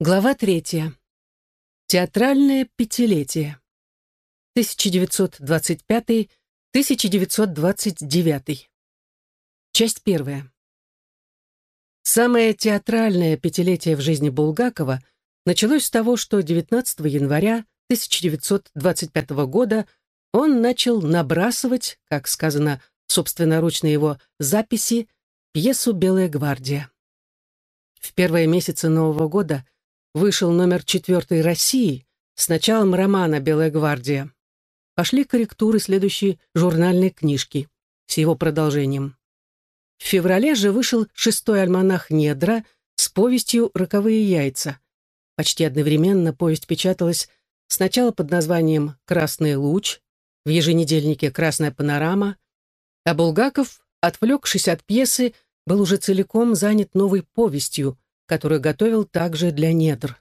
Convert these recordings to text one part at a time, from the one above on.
Глава третья. Театральное пятилетие. 1925-1929. Часть первая. Самое театральное пятилетие в жизни Булгакова началось с того, что 19 января 1925 года он начал набрасывать, как сказано собственноручно его записи, пьесу «Белая гвардия». В первые месяцы Нового года – вышел номер четвертый России с началом романа «Белая гвардия». Пошли корректуры следующей журнальной книжки с его продолжением. В феврале же вышел шестой альманах «Недра» с повестью «Роковые яйца». Почти одновременно повесть печаталась сначала под названием «Красный луч», в еженедельнике «Красная панорама», а Булгаков, отвлекшись от пьесы, был уже целиком занят новой повестью, которую готовил также для недр.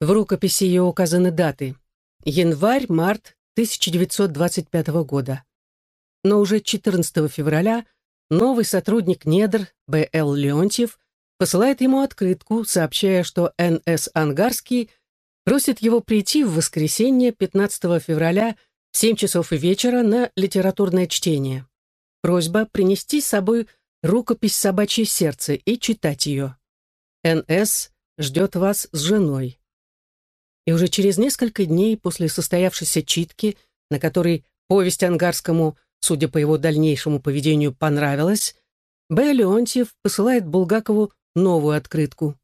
В рукописи ее указаны даты. Январь-март 1925 года. Но уже 14 февраля новый сотрудник недр Б.Л. Леонтьев посылает ему открытку, сообщая, что Н.С. Ангарский просит его прийти в воскресенье 15 февраля в 7 часов вечера на литературное чтение. Просьба принести с собой рукопись «Собачье сердце» и читать ее. Н.С. ждет вас с женой. И уже через несколько дней после состоявшейся читки, на которой повесть Ангарскому, судя по его дальнейшему поведению, понравилась, Б. Леонтьев посылает Булгакову новую открытку.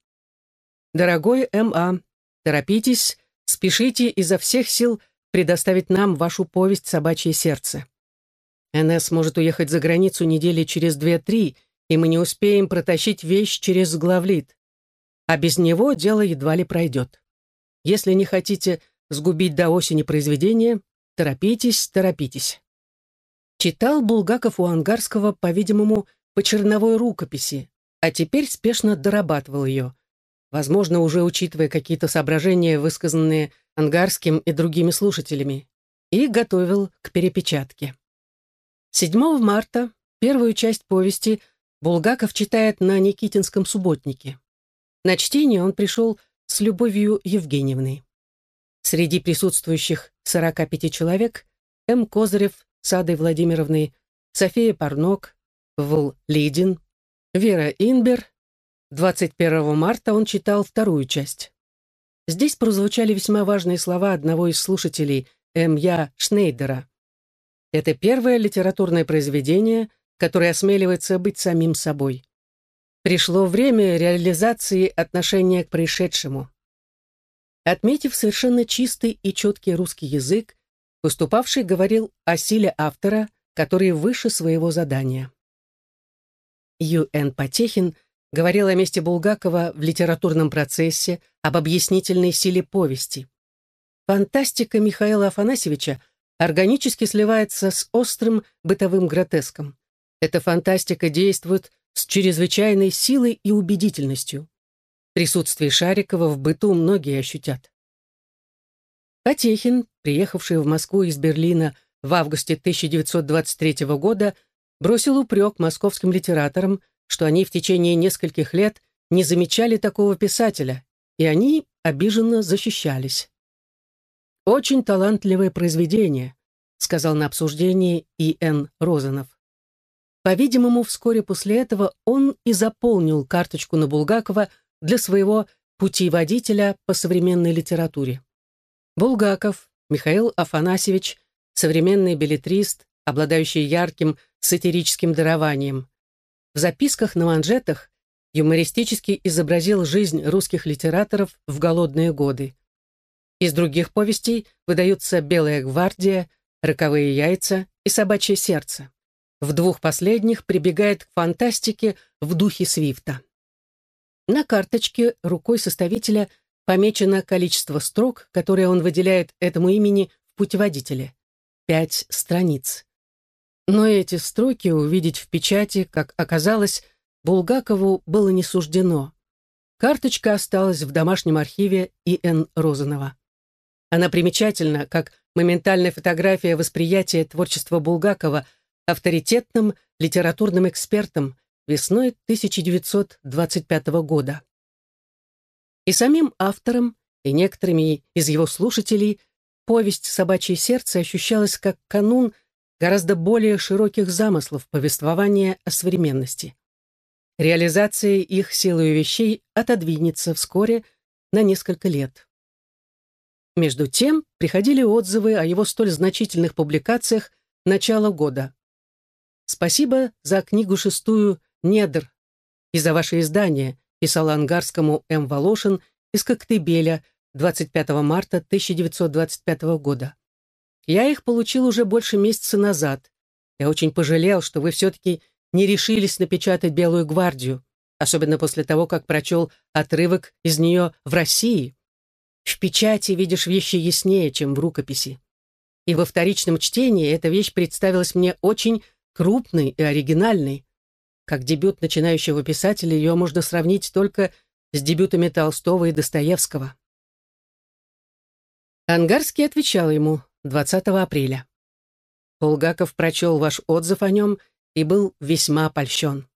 «Дорогой М.А., торопитесь, спешите изо всех сил предоставить нам вашу повесть «Собачье сердце». Н.С. может уехать за границу недели через две-три, и мы не успеем протащить вещь через главлит а без него дело едва ли пройдет. Если не хотите сгубить до осени произведение, торопитесь, торопитесь. Читал Булгаков у Ангарского, по-видимому, по черновой рукописи, а теперь спешно дорабатывал ее, возможно, уже учитывая какие-то соображения, высказанные Ангарским и другими слушателями, и готовил к перепечатке. 7 марта первую часть повести Булгаков читает на Никитинском субботнике. На чтение он пришел с Любовью Евгеньевной. Среди присутствующих 45 человек М. Козырев с Адой Владимировной, София Парнок, Вл. Лидин, Вера Инбер. 21 марта он читал вторую часть. Здесь прозвучали весьма важные слова одного из слушателей, М. Я. Шнейдера. Это первое литературное произведение, которое осмеливается быть самим собой. Пришло время реализации отношения к происшедшему. Отметив совершенно чистый и четкий русский язык, выступавший говорил о силе автора, который выше своего задания. Ю.Н. Потехин говорил о месте Булгакова в литературном процессе, об объяснительной силе повести. Фантастика Михаила Афанасьевича органически сливается с острым бытовым гротеском. Эта фантастика действует с чрезвычайной силой и убедительностью. Присутствие Шарикова в быту многие ощутят. Потехин, приехавший в Москву из Берлина в августе 1923 года, бросил упрек московским литераторам, что они в течение нескольких лет не замечали такого писателя, и они обиженно защищались. «Очень талантливое произведение», сказал на обсуждении И.Н. Розанов. По-видимому, вскоре после этого он и заполнил карточку на Булгакова для своего путеводителя по современной литературе. Булгаков, Михаил Афанасьевич, современный билетрист, обладающий ярким сатирическим дарованием. В записках на манжетах юмористически изобразил жизнь русских литераторов в голодные годы. Из других повестей выдаются «Белая гвардия», «Роковые яйца» и «Собачье сердце». В двух последних прибегает к фантастике в духе Свифта. На карточке рукой составителя помечено количество строк, которые он выделяет этому имени в путеводителе. Пять страниц. Но эти строки увидеть в печати, как оказалось, Булгакову было не суждено. Карточка осталась в домашнем архиве И.Н. Розанова. Она примечательна, как моментальная фотография восприятия творчества Булгакова – авторитетным литературным экспертом весной 1925 года. И самим автором, и некоторыми из его слушателей повесть «Собачье сердце» ощущалась как канун гораздо более широких замыслов повествования о современности. Реализация их силой вещей отодвинется вскоре на несколько лет. Между тем приходили отзывы о его столь значительных публикациях начала года. «Спасибо за книгу шестую «Недр» и за ваше издание», писал ангарскому М. Волошин из Коктебеля 25 марта 1925 года. «Я их получил уже больше месяца назад. Я очень пожалел, что вы все-таки не решились напечатать «Белую гвардию», особенно после того, как прочел отрывок из нее в России. В печати видишь вещи яснее, чем в рукописи. И во вторичном чтении эта вещь представилась мне очень крупной и оригинальной. Как дебют начинающего писателя ее можно сравнить только с дебютами Толстого и Достоевского. Ангарский отвечал ему 20 апреля. Булгаков прочел ваш отзыв о нем и был весьма польщен.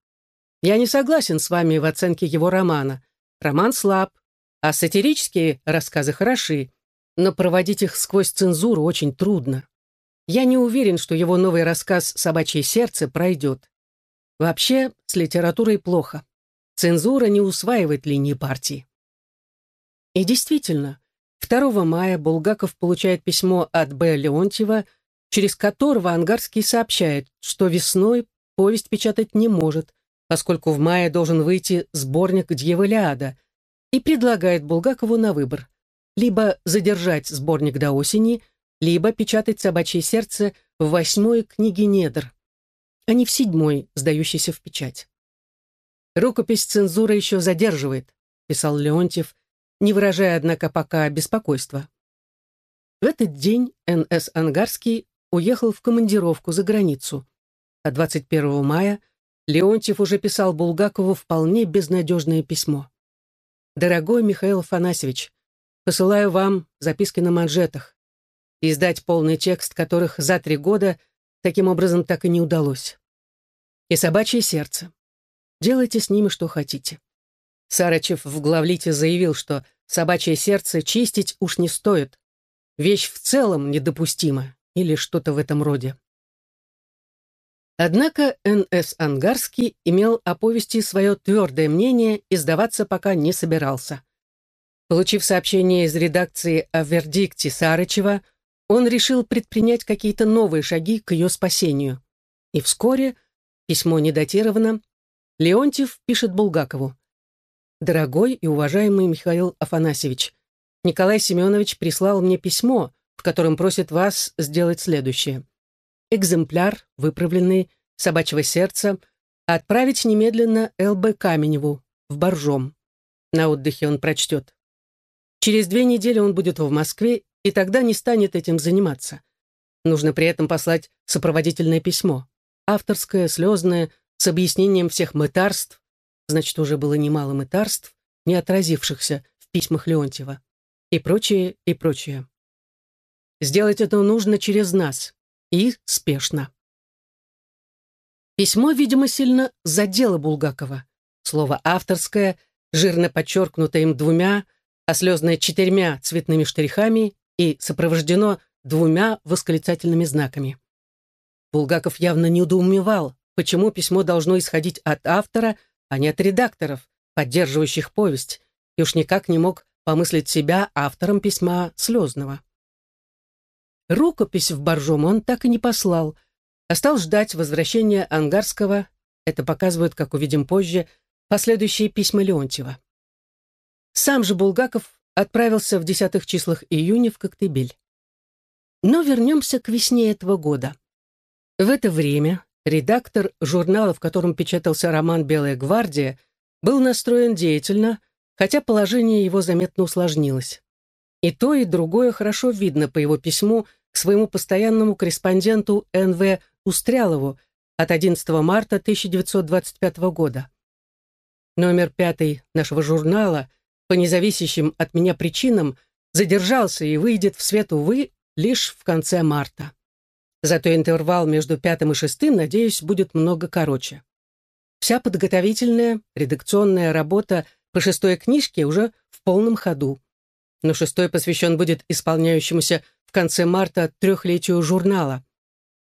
Я не согласен с вами в оценке его романа. Роман слаб, а сатирические рассказы хороши, но проводить их сквозь цензуру очень трудно. Я не уверен, что его новый рассказ «Собачье сердце» пройдет. Вообще, с литературой плохо. Цензура не усваивает линии партии. И действительно, 2 мая Булгаков получает письмо от Б. Леонтьева, через которого Ангарский сообщает, что весной повесть печатать не может, поскольку в мае должен выйти сборник «Дьяволяда», и предлагает Булгакову на выбор либо задержать сборник до осени, либо печатать «Собачье сердце» в восьмой книге «Недр», а не в седьмой, сдающейся в печать. «Рукопись цензура еще задерживает», — писал Леонтьев, не выражая, однако, пока беспокойства. В этот день Н.С. Ангарский уехал в командировку за границу, а 21 мая Леонтьев уже писал Булгакову вполне безнадежное письмо. «Дорогой Михаил Афанасьевич, посылаю вам записки на манжетах. Издать полный текст которых за три года таким образом так и не удалось. И собачье сердце. Делайте с ними что хотите. Сарачев в главлите заявил, что собачье сердце чистить уж не стоит. Вещь в целом недопустима или что-то в этом роде. Однако Н.С. Ангарский имел о повести свое твердое мнение и сдаваться пока не собирался. Получив сообщение из редакции о вердикте Сарычева, он решил предпринять какие-то новые шаги к ее спасению. И вскоре, письмо не датировано, Леонтьев пишет Булгакову. «Дорогой и уважаемый Михаил Афанасьевич, Николай Семенович прислал мне письмо, в котором просит вас сделать следующее экземпляр, выправленный, собачьего сердца, отправить немедленно Л.Б. Каменеву в Боржом. На отдыхе он прочтет. Через две недели он будет в Москве, и тогда не станет этим заниматься. Нужно при этом послать сопроводительное письмо. Авторское, слезное, с объяснением всех мытарств, значит, уже было немало мытарств, не отразившихся в письмах Леонтьева, и прочее, и прочее. Сделать это нужно через нас, и спешно. Письмо, видимо, сильно задело Булгакова. Слово авторское, жирно подчеркнуто им двумя, а слезное четырьмя цветными штрихами и сопровождено двумя восклицательными знаками. Булгаков явно недоумевал, почему письмо должно исходить от автора, а не от редакторов, поддерживающих повесть, и уж никак не мог помыслить себя автором письма слезного. Рукопись в Боржом он так и не послал, а стал ждать возвращения Ангарского, это показывают, как увидим позже, последующие письма Леонтьева. Сам же Булгаков отправился в десятых числах июня в Коктебель. Но вернемся к весне этого года. В это время редактор журнала, в котором печатался роман «Белая гвардия», был настроен деятельно, хотя положение его заметно усложнилось. И то, и другое хорошо видно по его письму к своему постоянному корреспонденту Н.В. Устрялову от 11 марта 1925 года. Номер пятый нашего журнала по независящим от меня причинам задержался и выйдет в свет, увы, лишь в конце марта. Зато интервал между пятым и шестым, надеюсь, будет много короче. Вся подготовительная, редакционная работа по шестой книжке уже в полном ходу. Но шестой посвящен будет исполняющемуся в конце марта трехлетию журнала.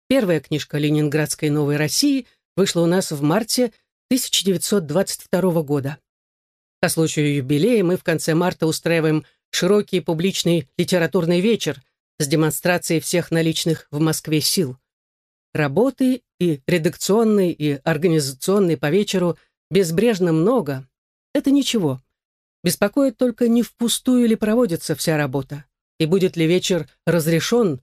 Первая книжка «Ленинградской новой России» вышла у нас в марте 1922 года. По случаю юбилея мы в конце марта устраиваем широкий публичный литературный вечер с демонстрацией всех наличных в Москве сил. Работы и редакционной, и организационной по вечеру безбрежно много. Это ничего. Беспокоит только, не впустую ли проводится вся работа, и будет ли вечер разрешен,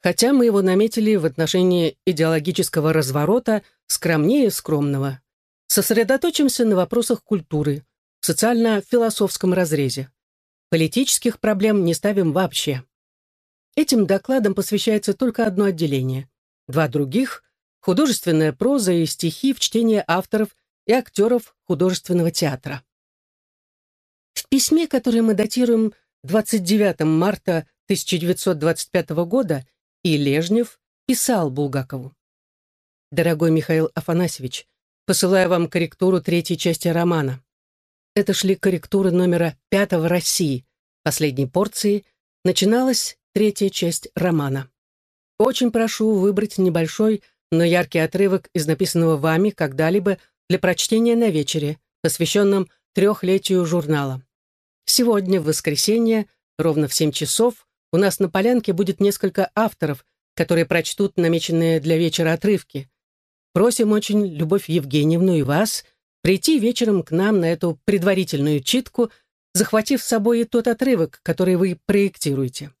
хотя мы его наметили в отношении идеологического разворота скромнее скромного. Сосредоточимся на вопросах культуры, социально-философском разрезе. Политических проблем не ставим вообще. Этим докладом посвящается только одно отделение. Два других — художественная проза и стихи в чтении авторов и актеров художественного театра. В письме, которое мы датируем 29 марта 1925 года, и Лежнев писал Булгакову. «Дорогой Михаил Афанасьевич, посылаю вам корректуру третьей части романа. Это шли корректуры номера пятого России, последней порции, начиналась третья часть романа. Очень прошу выбрать небольшой, но яркий отрывок из написанного вами когда-либо для прочтения на вечере, посвященном трехлетию журнала. Сегодня, в воскресенье, ровно в 7 часов, у нас на полянке будет несколько авторов, которые прочтут намеченные для вечера отрывки. Просим очень Любовь Евгеньевну и вас прийти вечером к нам на эту предварительную читку, захватив с собой и тот отрывок, который вы проектируете.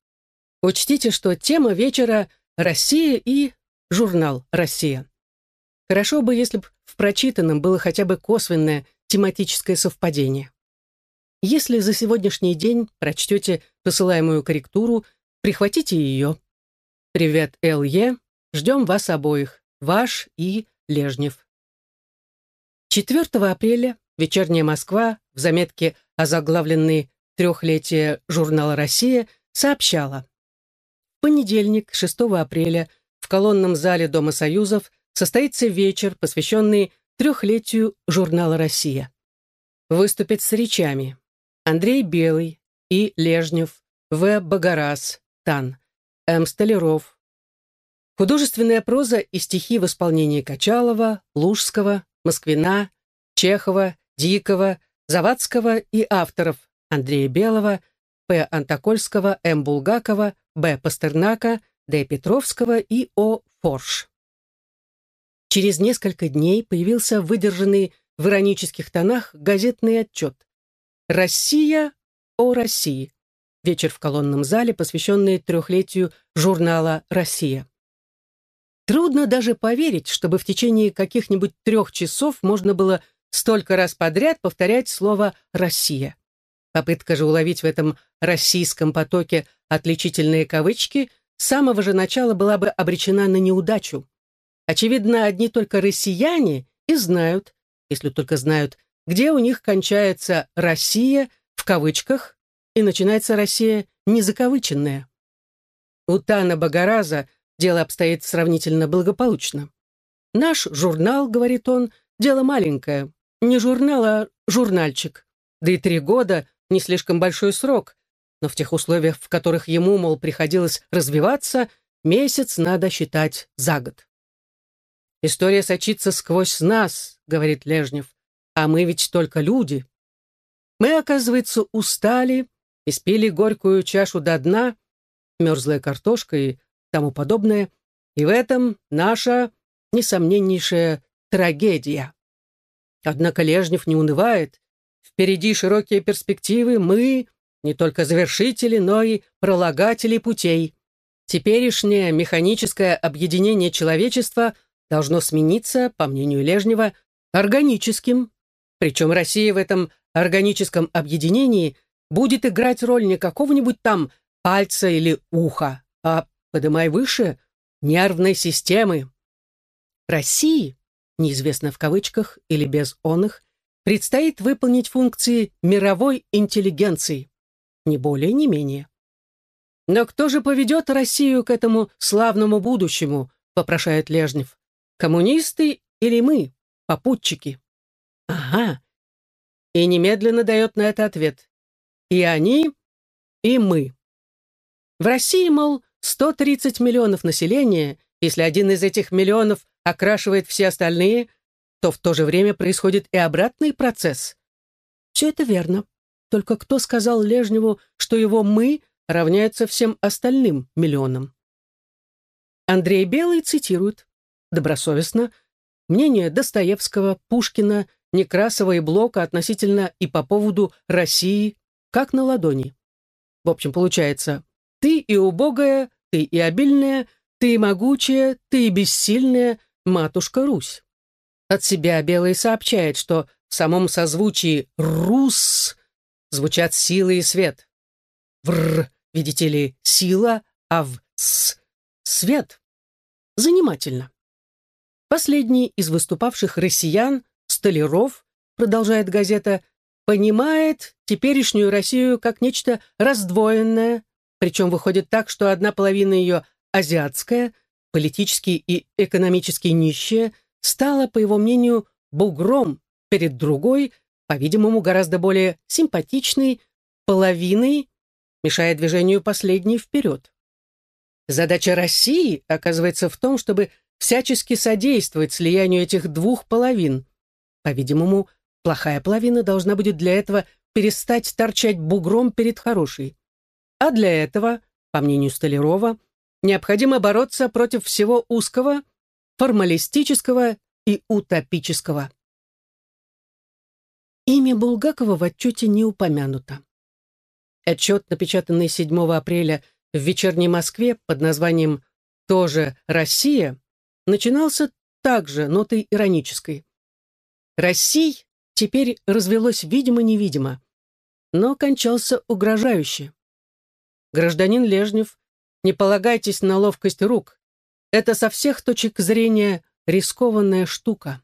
Учтите, что тема вечера «Россия» и журнал «Россия». Хорошо бы, если бы в прочитанном было хотя бы косвенное тематическое совпадение. Если за сегодняшний день прочтете посылаемую корректуру, прихватите ее. Привет, Л.Е. Ждем вас обоих. Ваш и Лежнев. 4 апреля «Вечерняя Москва» в заметке о заглавленной «Трехлетие журнала «Россия» сообщала. В понедельник, 6 апреля, в колонном зале Дома Союзов состоится вечер, посвященный трехлетию журнала «Россия». Выступит с речами Андрей Белый и Лежнев, В. Богораз, Тан, М. Столяров. Художественная проза и стихи в исполнении Качалова, Лужского, Москвина, Чехова, Дикого, Завадского и авторов Андрея Белого, П. Антокольского, М. Булгакова, Б. Пастернака, Д. Петровского и О. Форш. Через несколько дней появился выдержанный в иронических тонах газетный отчет «Россия о России». Вечер в колонном зале, посвященный трехлетию журнала «Россия». Трудно даже поверить, чтобы в течение каких-нибудь трех часов можно было столько раз подряд повторять слово «Россия». Попытка же уловить в этом российском потоке отличительные кавычки с самого же начала была бы обречена на неудачу. Очевидно, одни только россияне и знают, если только знают, где у них кончается «Россия» в кавычках и начинается «Россия» незакавыченная. У Тана Багараза дело обстоит сравнительно благополучно. «Наш журнал, — говорит он, — дело маленькое. Не журнал, а журнальчик. Да и три года — не слишком большой срок. Но в тех условиях, в которых ему, мол, приходилось развиваться, месяц надо считать за год. «История сочится сквозь нас», — говорит Лежнев. А мы ведь только люди. Мы, оказывается, устали, испили горькую чашу до дна, мерзлая картошка и тому подобное, и в этом наша несомненнейшая трагедия. Однако Лежнев не унывает. Впереди широкие перспективы, мы не только завершители, но и пролагатели путей. Теперешнее механическое объединение человечества должно смениться, по мнению Лежнева, органическим, причем Россия в этом органическом объединении будет играть роль не какого-нибудь там пальца или уха, а, подымай выше, нервной системы. России, неизвестно в кавычках или без он их, предстоит выполнить функции мировой интеллигенции, не более, не менее. Но кто же поведет Россию к этому славному будущему, вопрошает Лежнев. Коммунисты или мы, попутчики? Ага. И немедленно дает на это ответ. и они, и мы. В России, мол, 130 миллионов населения, если один из этих миллионов окрашивает все остальные, то в то же время происходит и обратный процесс. Все это верно. Только кто сказал Лежневу, что его «мы» равняется всем остальным миллионам? Андрей Белый цитирует добросовестно мнение Достоевского, Пушкина, Некрасова и Блока относительно и по поводу России, как на ладони. В общем, получается, ты и убогая, ты и обильная, ты и могучая, ты и бессильная, матушка Русь. От себя Белый сообщает, что в самом созвучии «рус» звучат сила и свет. «Вр», видите ли, сила, а в «с» — свет. Занимательно. Последний из выступавших россиян, Столяров, продолжает газета, понимает теперешнюю Россию как нечто раздвоенное, причем выходит так, что одна половина ее азиатская, политически и экономически нищая, стала, по его мнению, бугром перед другой, по-видимому, гораздо более симпатичной, половиной, мешая движению последней вперед. Задача России оказывается в том, чтобы всячески содействовать слиянию этих двух половин. По-видимому, плохая половина должна будет для этого перестать торчать бугром перед хорошей. А для этого, по мнению Столярова, необходимо бороться против всего узкого, формалистического и утопического. Имя Булгакова в отчете не упомянуто. Отчет, напечатанный 7 апреля в «Вечерней Москве» под названием «Тоже Россия», начинался также нотой иронической. «Россий» теперь развелось видимо-невидимо, но кончался угрожающе. Гражданин Лежнев, не полагайтесь на ловкость рук. Это со всех точек зрения рискованная штука.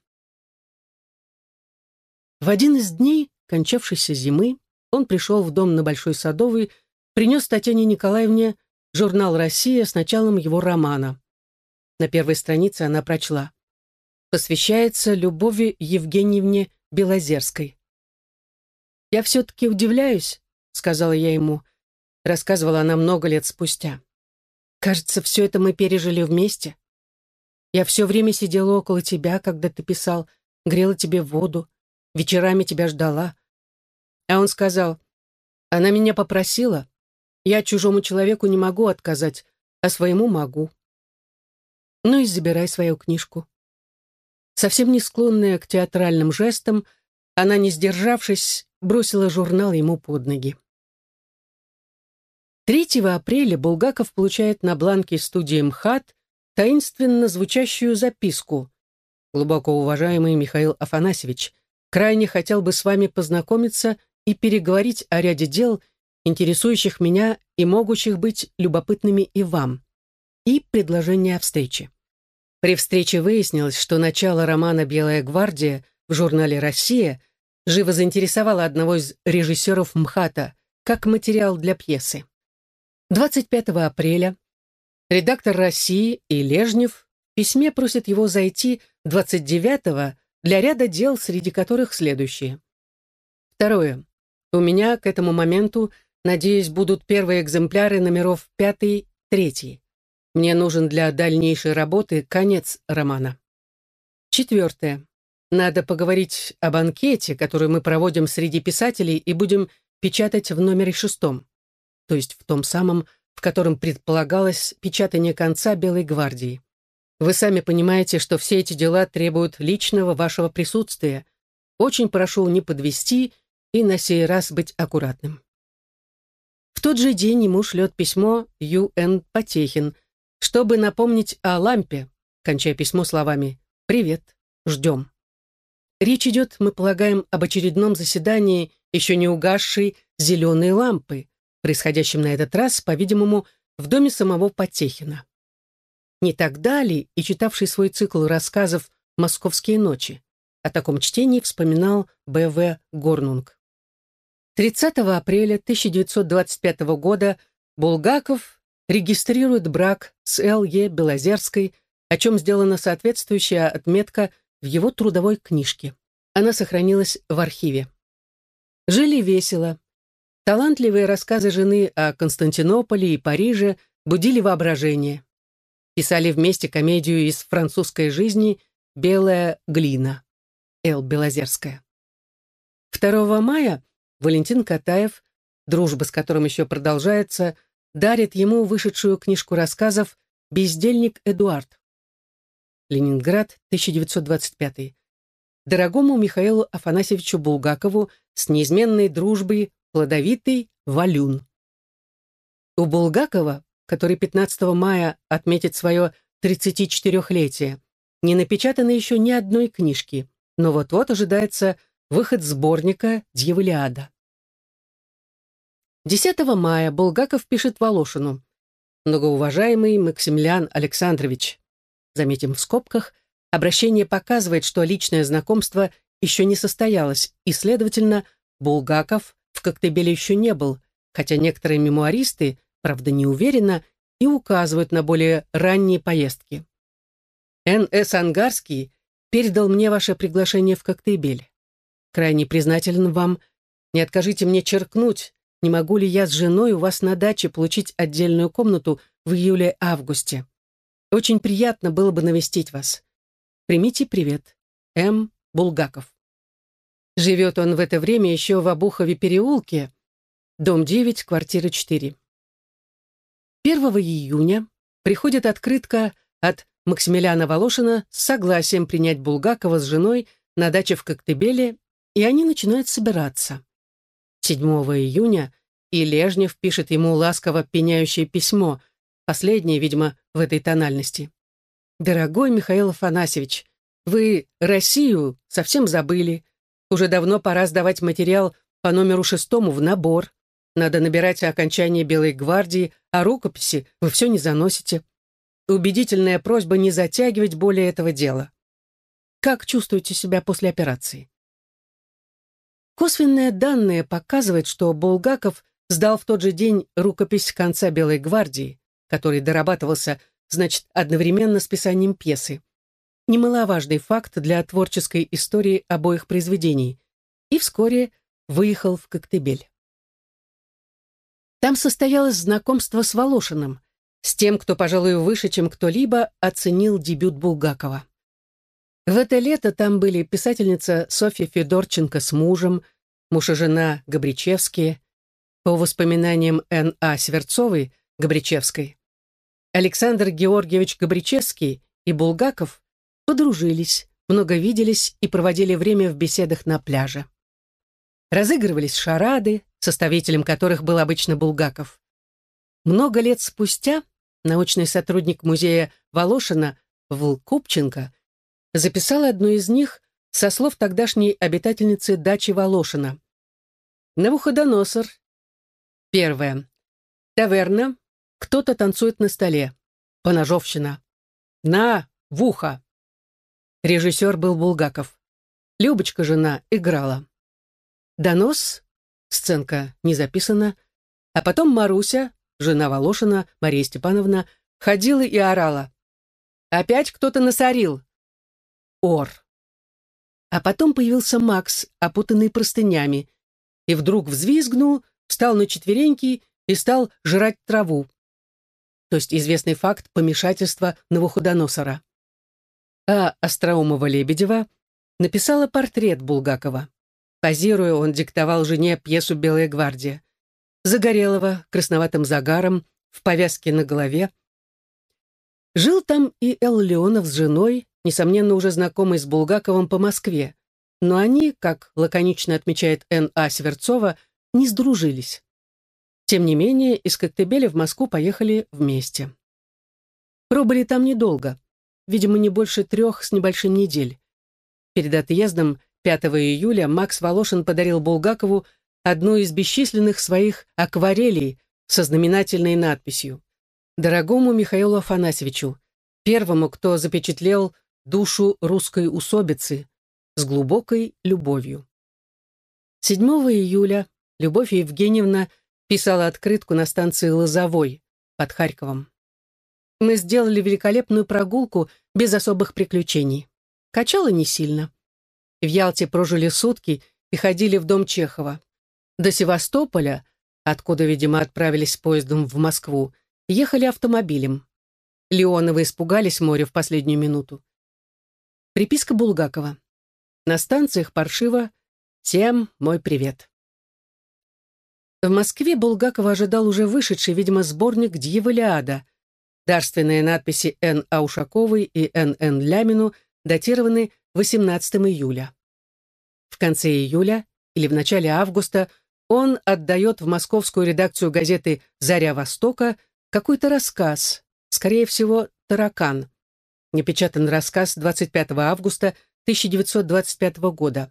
В один из дней кончавшейся зимы он пришел в дом на Большой Садовой, принес Татьяне Николаевне журнал «Россия» с началом его романа. На первой странице она прочла «Посвящается Любови Евгеньевне Белозерской». «Я все-таки удивляюсь», — сказала я ему, — рассказывала она много лет спустя. «Кажется, все это мы пережили вместе. Я все время сидела около тебя, когда ты писал, грела тебе воду, вечерами тебя ждала. А он сказал, она меня попросила, я чужому человеку не могу отказать, а своему могу. Ну и забирай свою книжку. Совсем не склонная к театральным жестам, она, не сдержавшись, бросила журнал ему под ноги. 3 апреля Булгаков получает на бланке студии МХАТ таинственно звучащую записку. «Глубоко уважаемый Михаил Афанасьевич, крайне хотел бы с вами познакомиться и переговорить о ряде дел, интересующих меня и могущих быть любопытными и вам. И предложение о встрече. При встрече выяснилось, что начало романа «Белая гвардия» в журнале «Россия» живо заинтересовало одного из режиссеров МХАТа как материал для пьесы. 25 апреля редактор «России» и Лежнев в письме просит его зайти 29-го для ряда дел, среди которых следующие. Второе. У меня к этому моменту, надеюсь, будут первые экземпляры номеров 5 3 Мне нужен для дальнейшей работы конец романа. Четвертое. Надо поговорить об анкете, которую мы проводим среди писателей и будем печатать в номере шестом то есть в том самом, в котором предполагалось печатание конца Белой гвардии. Вы сами понимаете, что все эти дела требуют личного вашего присутствия. Очень прошу не подвести и на сей раз быть аккуратным. В тот же день ему шлет письмо Ю.Н. Потехин, чтобы напомнить о лампе, кончая письмо словами «Привет, ждем». Речь идет, мы полагаем, об очередном заседании еще не угасшей зеленой лампы, происходящем на этот раз, по-видимому, в доме самого Потехина. Не так далее и читавший свой цикл рассказов «Московские ночи». О таком чтении вспоминал Б.В. Горнунг. 30 апреля 1925 года Булгаков регистрирует брак с Л.Е. Белозерской, о чем сделана соответствующая отметка в его трудовой книжке. Она сохранилась в архиве. Жили весело, Талантливые рассказы жены о Константинополе и Париже будили воображение. Писали вместе комедию из французской жизни «Белая глина» Эл Белозерская. 2 мая Валентин Катаев, дружба с которым еще продолжается, дарит ему вышедшую книжку рассказов «Бездельник Эдуард». Ленинград, 1925. Дорогому Михаилу Афанасьевичу Булгакову с неизменной дружбой плодовитый валюн. У Булгакова, который 15 мая отметит свое 34-летие, не напечатано еще ни одной книжки, но вот-вот ожидается выход сборника «Дьяволиада». 10 мая Булгаков пишет Волошину. «Многоуважаемый Максимилиан Александрович». Заметим в скобках, обращение показывает, что личное знакомство еще не состоялось, и, следовательно, Булгаков в Коктебеле еще не был, хотя некоторые мемуаристы, правда не уверенно, и указывают на более ранние поездки. Н.С. Ангарский передал мне ваше приглашение в Коктебель. Крайне признателен вам. Не откажите мне черкнуть, не могу ли я с женой у вас на даче получить отдельную комнату в июле-августе. Очень приятно было бы навестить вас. Примите привет. М. Булгаков. Живет он в это время еще в Обухове переулке, дом 9, квартира 4. 1 июня приходит открытка от Максимилиана Волошина с согласием принять Булгакова с женой на даче в Коктебеле, и они начинают собираться. 7 июня и Лежнев пишет ему ласково пеняющее письмо, последнее, видимо, в этой тональности. «Дорогой Михаил Афанасьевич, вы Россию совсем забыли, уже давно пора сдавать материал по номеру шестому в набор. Надо набирать окончание Белой гвардии, а рукописи вы все не заносите. Убедительная просьба не затягивать более этого дела. Как чувствуете себя после операции? Косвенные данные показывают, что Булгаков сдал в тот же день рукопись конца Белой гвардии, который дорабатывался, значит, одновременно с писанием пьесы немаловажный факт для творческой истории обоих произведений, и вскоре выехал в Коктебель. Там состоялось знакомство с Волошиным, с тем, кто, пожалуй, выше, чем кто-либо, оценил дебют Булгакова. В это лето там были писательница Софья Федорченко с мужем, муж и жена Габричевские, по воспоминаниям Н.А. Сверцовой, Габричевской, Александр Георгиевич Габричевский и Булгаков подружились, много виделись и проводили время в беседах на пляже. Разыгрывались шарады, составителем которых был обычно Булгаков. Много лет спустя научный сотрудник музея Волошина Вл. Купченко записал одну из них со слов тогдашней обитательницы дачи Волошина. Навуходоносор. Первое. Таверна. Кто-то танцует на столе. Поножовщина. На, в ухо. Режиссер был Булгаков. Любочка, жена, играла. Донос, сценка не записана, а потом Маруся, жена Волошина, Мария Степановна, ходила и орала. «Опять кто-то насорил!» Ор. А потом появился Макс, опутанный простынями, и вдруг взвизгнул, встал на четвереньки и стал жрать траву. То есть известный факт помешательства Новоходоносора а Остроумова-Лебедева написала портрет Булгакова. Позируя, он диктовал жене пьесу «Белая гвардия». Загорелого, красноватым загаром, в повязке на голове. Жил там и Эл Леонов с женой, несомненно, уже знакомый с Булгаковым по Москве, но они, как лаконично отмечает Н.А. Сверцова, не сдружились. Тем не менее, из Коктебеля в Москву поехали вместе. Пробыли там недолго видимо, не больше трех с небольшим недель. Перед отъездом 5 июля Макс Волошин подарил Булгакову одну из бесчисленных своих акварелей со знаменательной надписью «Дорогому Михаилу Афанасьевичу, первому, кто запечатлел душу русской усобицы с глубокой любовью». 7 июля Любовь Евгеньевна писала открытку на станции Лозовой под Харьковом. Мы сделали великолепную прогулку без особых приключений. Качало не сильно. В Ялте прожили сутки и ходили в дом Чехова. До Севастополя откуда, видимо, отправились поездом в Москву, ехали автомобилем. Леоновы испугались моря в последнюю минуту. Приписка Булгакова. На станциях паршиво. Всем мой привет. В Москве Булгакова ожидал уже вышедший, видимо, сборник «Дьяволяда». Дарственные надписи Н. Аушаковой и Н. Н. Лямину датированы 18 июля. В конце июля или в начале августа он отдает в московскую редакцию газеты «Заря Востока» какой-то рассказ, скорее всего, «Таракан». Непечатан рассказ 25 августа 1925 года.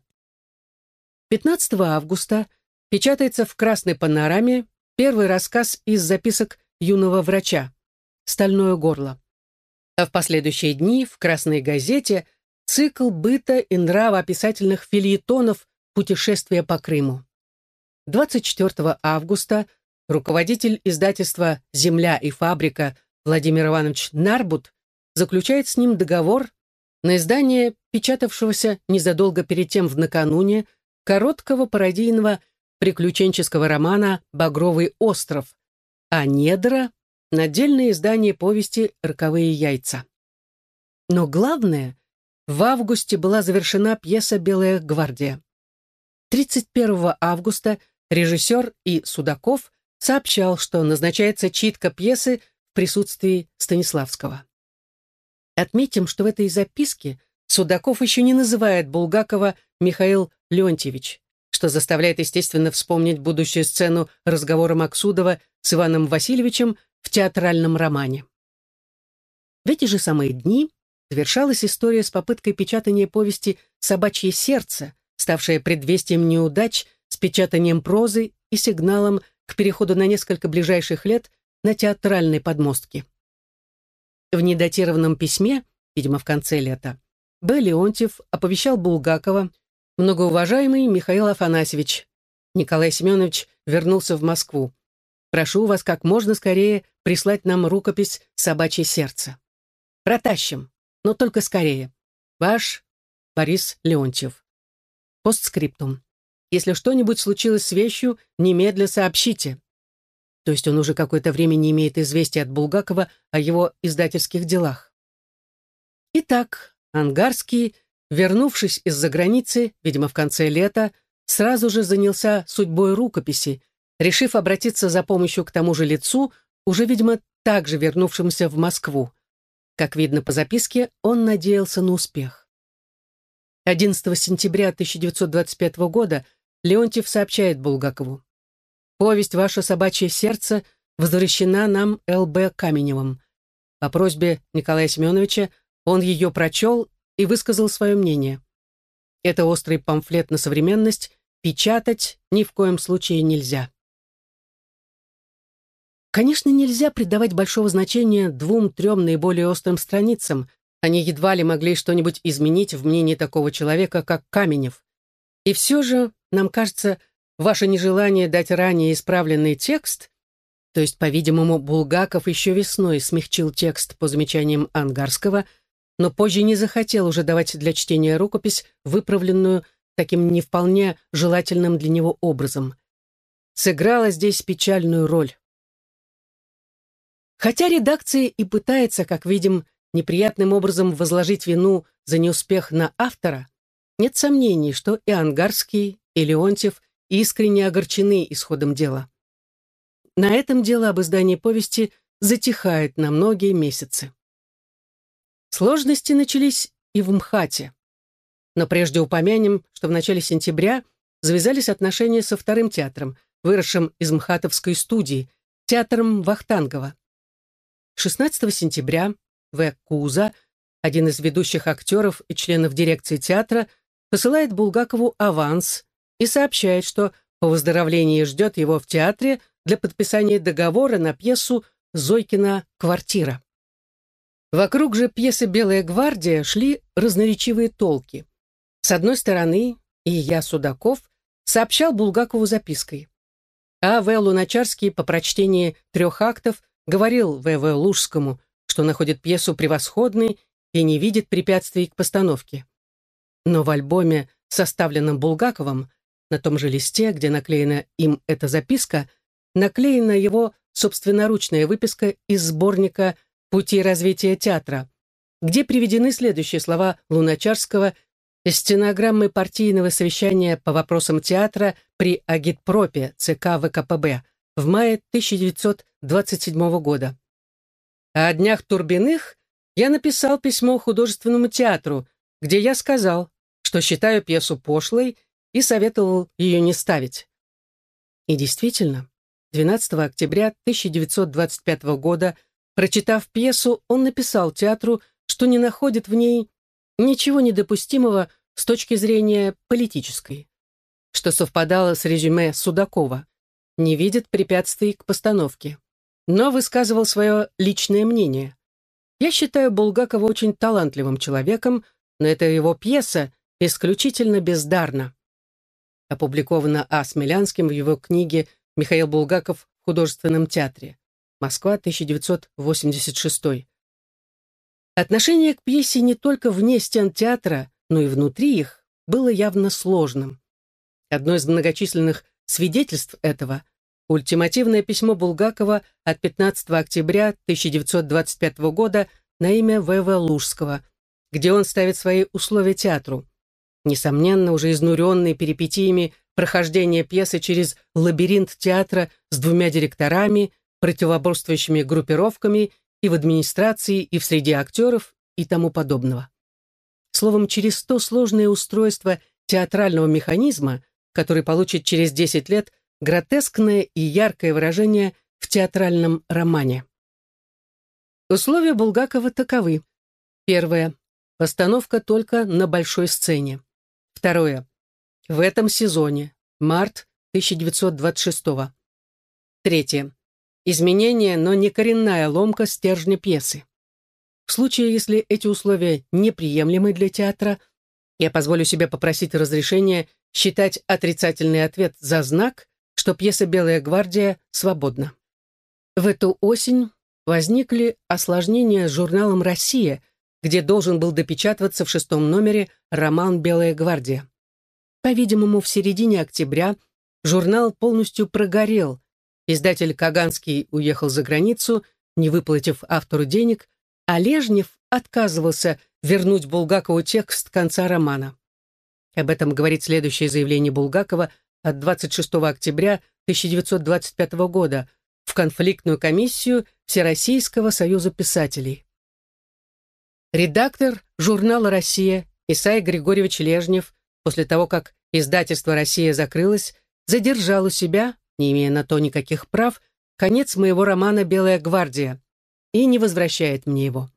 15 августа печатается в «Красной панораме» первый рассказ из записок юного врача «Стальное горло». А в последующие дни в «Красной газете» цикл быта и нравоописательных фильетонов «Путешествие по Крыму». 24 августа руководитель издательства «Земля и фабрика» Владимир Иванович Нарбут заключает с ним договор на издание печатавшегося незадолго перед тем в накануне короткого пародийного приключенческого романа «Багровый остров», а «Недра» — надельное издание повести «Роковые яйца». Но главное, в августе была завершена пьеса «Белая гвардия». 31 августа режиссер и Судаков сообщал, что назначается читка пьесы в присутствии Станиславского. Отметим, что в этой записке Судаков еще не называет Булгакова Михаил Леонтьевич, что заставляет, естественно, вспомнить будущую сцену разговора Максудова с Иваном Васильевичем в театральном романе. В эти же самые дни завершалась история с попыткой печатания повести «Собачье сердце», ставшая предвестием неудач с печатанием прозы и сигналом к переходу на несколько ближайших лет на театральной подмостки. В недатированном письме, видимо, в конце лета, Б. Леонтьев оповещал Булгакова, многоуважаемый Михаил Афанасьевич, Николай Семенович вернулся в Москву. Прошу вас как можно скорее прислать нам рукопись «Собачье сердце». Протащим, но только скорее. Ваш Борис Леонтьев. Постскриптум. Если что-нибудь случилось с вещью, немедля сообщите. То есть он уже какое-то время не имеет известия от Булгакова о его издательских делах. Итак, Ангарский, вернувшись из-за границы, видимо, в конце лета, сразу же занялся судьбой рукописи, решив обратиться за помощью к тому же лицу, уже, видимо, также вернувшимся в Москву. Как видно по записке, он надеялся на успех. 11 сентября 1925 года Леонтьев сообщает Булгакову. «Повесть «Ваше собачье сердце» возвращена нам Л.Б. Каменевым. По просьбе Николая Семеновича он ее прочел и высказал свое мнение. Это острый памфлет на современность, печатать ни в коем случае нельзя. Конечно, нельзя придавать большого значения двум-трем наиболее острым страницам. Они едва ли могли что-нибудь изменить в мнении такого человека, как Каменев. И все же нам кажется, ваше нежелание дать ранее исправленный текст, то есть, по-видимому, Булгаков еще весной смягчил текст по замечаниям Ангарского, но позже не захотел уже давать для чтения рукопись, выправленную таким не вполне желательным для него образом. Сыграла здесь печальную роль. Хотя редакция и пытается, как видим, неприятным образом возложить вину за неуспех на автора, нет сомнений, что и Ангарский, и Леонтьев искренне огорчены исходом дела. На этом дело об издании повести затихает на многие месяцы. Сложности начались и в МХАТе. Но прежде упомянем, что в начале сентября завязались отношения со вторым театром, выросшим из МХАТовской студии, театром Вахтангова. 16 сентября В. Куза, один из ведущих актеров и членов дирекции театра, посылает Булгакову аванс и сообщает, что по выздоровлении ждет его в театре для подписания договора на пьесу «Зойкина квартира». Вокруг же пьесы «Белая гвардия» шли разноречивые толки. С одной стороны, и я, Судаков, сообщал Булгакову запиской. А В. Луначарский по прочтении трех актов говорил В. В. Лужскому, что находит пьесу превосходной и не видит препятствий к постановке. Но в альбоме, составленном Булгаковым, на том же листе, где наклеена им эта записка, наклеена его собственноручная выписка из сборника «Пути развития театра», где приведены следующие слова Луначарского из стенограммы партийного совещания по вопросам театра при агитпропе ЦК ВКПБ в мае 1927 года. А о днях Турбиных я написал письмо художественному театру, где я сказал, что считаю пьесу пошлой и советовал ее не ставить. И действительно, 12 октября 1925 года, прочитав пьесу, он написал театру, что не находит в ней ничего недопустимого с точки зрения политической, что совпадало с резюме Судакова, не видит препятствий к постановке, но высказывал свое личное мнение. Я считаю Булгакова очень талантливым человеком, но это его пьеса исключительно бездарна. Опубликована А. Смелянским в его книге «Михаил Булгаков в художественном театре». Москва, 1986. Отношение к пьесе не только вне стен театра, но и внутри их было явно сложным. Одно из многочисленных свидетельств этого – ультимативное письмо Булгакова от 15 октября 1925 года на имя В.В. Лужского, где он ставит свои условия театру. Несомненно, уже изнуренный перипетиями прохождения пьесы через лабиринт театра с двумя директорами, противоборствующими группировками и в администрации, и в среде актеров, и тому подобного. Словом, через то сложное устройство театрального механизма, который получит через 10 лет гротескное и яркое выражение в театральном романе. Условия Булгакова таковы. Первое. Постановка только на большой сцене. Второе. В этом сезоне. Март 1926. Третье. Изменение, но не коренная ломка стержня пьесы. В случае, если эти условия неприемлемы для театра, я позволю себе попросить разрешения считать отрицательный ответ за знак, что пьеса «Белая гвардия» свободна. В эту осень возникли осложнения с журналом «Россия», где должен был допечатываться в шестом номере роман «Белая гвардия». По-видимому, в середине октября журнал полностью прогорел, Издатель Каганский уехал за границу, не выплатив автору денег, а Лежнев отказывался вернуть Булгакову текст конца романа. Об этом говорит следующее заявление Булгакова от 26 октября 1925 года в конфликтную комиссию Всероссийского союза писателей. Редактор журнала «Россия» Исай Григорьевич Лежнев после того, как издательство «Россия» закрылось, задержал у себя не имея на то никаких прав, конец моего романа «Белая гвардия» и не возвращает мне его.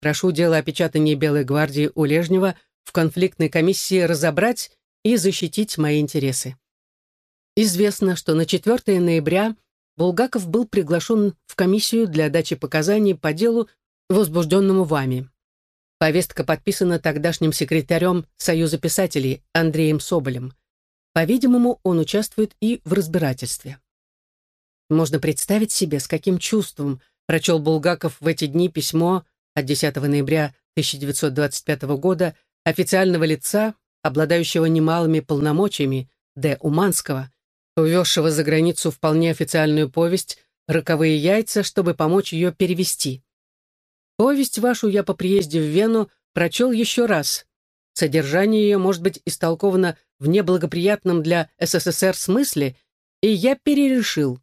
Прошу дело о печатании «Белой гвардии» у Лежнева в конфликтной комиссии разобрать и защитить мои интересы. Известно, что на 4 ноября Булгаков был приглашен в комиссию для дачи показаний по делу, возбужденному вами. Повестка подписана тогдашним секретарем Союза писателей Андреем Соболем. По-видимому, он участвует и в разбирательстве. Можно представить себе, с каким чувством прочел Булгаков в эти дни письмо от 10 ноября 1925 года официального лица, обладающего немалыми полномочиями, Д. Уманского, увезшего за границу вполне официальную повесть «Роковые яйца», чтобы помочь ее перевести. Повесть вашу я по приезде в Вену прочел еще раз. Содержание ее может быть истолковано в неблагоприятном для СССР смысле, и я перерешил.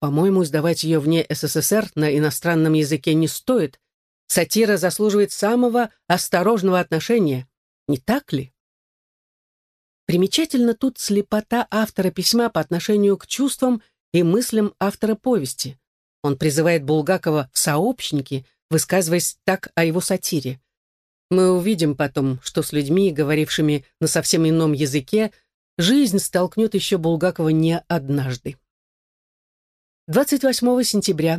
По-моему, сдавать ее вне СССР на иностранном языке не стоит. Сатира заслуживает самого осторожного отношения. Не так ли? Примечательно тут слепота автора письма по отношению к чувствам и мыслям автора повести. Он призывает Булгакова в сообщники, высказываясь так о его сатире. Мы увидим потом, что с людьми, говорившими на совсем ином языке, жизнь столкнет еще Булгакова не однажды. 28 сентября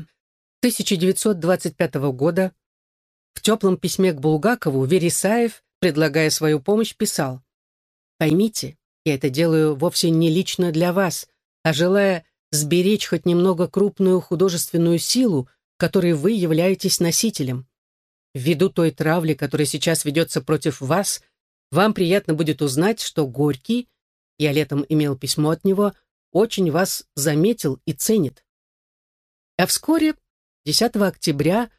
1925 года в теплом письме к Булгакову Вересаев, предлагая свою помощь, писал «Поймите, я это делаю вовсе не лично для вас, а желая сберечь хоть немного крупную художественную силу, которой вы являетесь носителем. Ввиду той травли, которая сейчас ведется против вас, вам приятно будет узнать, что Горький, я летом имел письмо от него, очень вас заметил и ценит. А вскоре, 10 октября,